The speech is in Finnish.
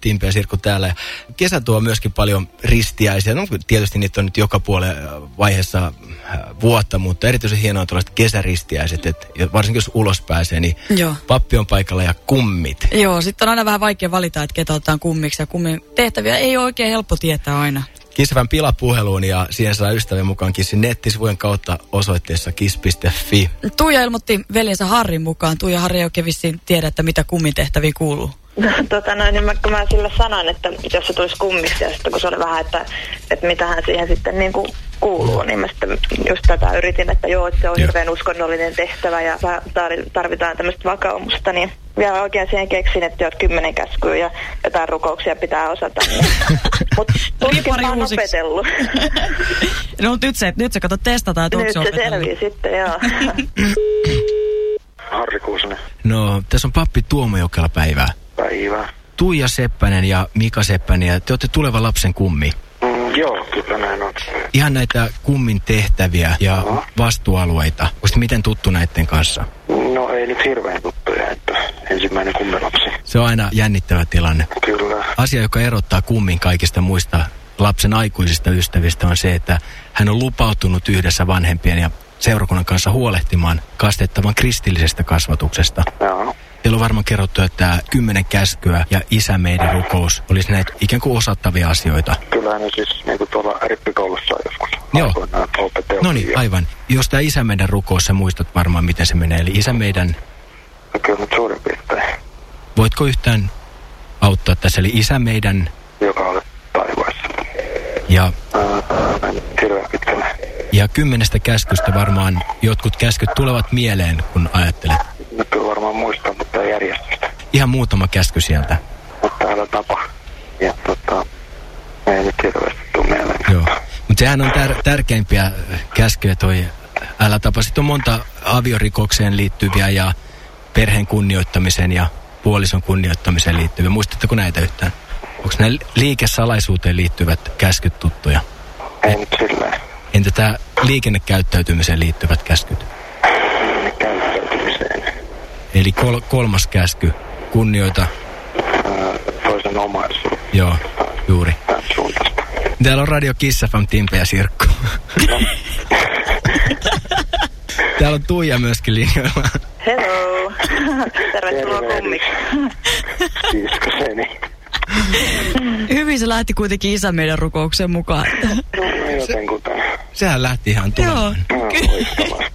Timpe ja Sirkku täällä. Ja kesä tuo myöskin paljon ristiäisiä. No, tietysti niitä on nyt joka puolella vaiheessa äh, vuotta, mutta erityisen hienoa on tällaiset kesäristiäiset. Et, varsinkin jos ulos pääsee, niin Joo. pappi on paikalla ja kummit. Joo, sitten on aina vähän vaikea valita, että ketä otetaan kummiksi ja kummin tehtäviä ei ole oikein helppo tietää aina. Kissafan pilapuheluun ja siihen saa ystävien mukaan Kissin nettisivujen kautta osoitteessa kiss.fi. Tuija ilmoitti veljensä Harrin mukaan. Tuija Harri ei oikein vissiin tiedä, että mitä kummin tehtäviä kuuluu. tota noin, niin mä, kun mä sille sanoin, että jos se tulisi kummiksi, ja sitten kun se oli vähän, että, että mitähän siihen sitten niin kuin kuuluu, niin mä sitten just tätä yritin, että joo, että se on hirveän uskonnollinen tehtävä ja tarvitaan tämmöistä vakaumusta, niin vielä oikein siihen keksin, että joo, kymmenen käskyä ja jotain rukouksia pitää osata. Niin. Mutta tuskin pari mä oon opetellut. No mutta nyt se, nyt se kato testataan, että Nyt onko se se opetellut. selvii sitten, joo. Harri Kuusanen. No, tässä on pappi Tuomo Jokela päivää. Päivää. Tuija Seppänen ja Mika Seppänen ja te olette tulevan lapsen kummi. Mm, joo, kyllä näin on. Ihan näitä kummin tehtäviä ja Aha. vastuualueita. Olisit miten tuttu näiden kanssa? No ei nyt hirveän tuttuja, että ensimmäinen kummelapsi. Se on aina jännittävä tilanne. Kyllä. Asia, joka erottaa kummin kaikista muista lapsen aikuisista ystävistä on se, että hän on lupautunut yhdessä vanhempien ja seurakunnan kanssa huolehtimaan kastettavan kristillisestä kasvatuksesta. Joo. Teillä on varmaan kerrottu, että kymmenen käskyä ja isä meidän rukous olisi näitä ikään kuin osattavia asioita. Kyllähän ne siis niin kuin tuolla rippikoulussa joskus Joo. No niin, aivan. Jos tämä isä meidän rukous, sä muistat varmaan miten se menee. Eli isä meidän, No Kyllä nyt suurin piirtein, voitko yhtään auttaa tässä? Eli isä meidän joka oli taivaissa. ja, Ää, ja kymmenestä käskystä varmaan jotkut käskyt tulevat mieleen, kun ajattelet. Järjestystä. Ihan muutama käsky sieltä. Mutta älä tapa. Ja tota, ei nyt hirveästi tule mieleen. Joo. Mutta sehän on tär- tärkeimpiä käskyjä toi älä tapa. Sitten on monta aviorikokseen liittyviä ja perheen kunnioittamiseen ja puolison kunnioittamiseen liittyviä. Muistatteko näitä yhtään? Onko nämä liikesalaisuuteen liittyvät käskyt tuttuja? Ei nyt silleen. Entä tämä liikennekäyttäytymiseen liittyvät käskyt? Eli kol- kolmas käsky, kunnioita. Ää, toisen omaisuuden Joo, juuri. Täällä on Radio Kiss FM, Timpe ja Sirkku. Täällä on Tuija myöskin linjoilla. Hello. Tervetuloa Terve. kummiksi. Siskoseni. Hyvin se lähti kuitenkin isä meidän rukouksen mukaan. No jotenkuten. Sehän lähti ihan Joo. tulemaan. No, loistavaa.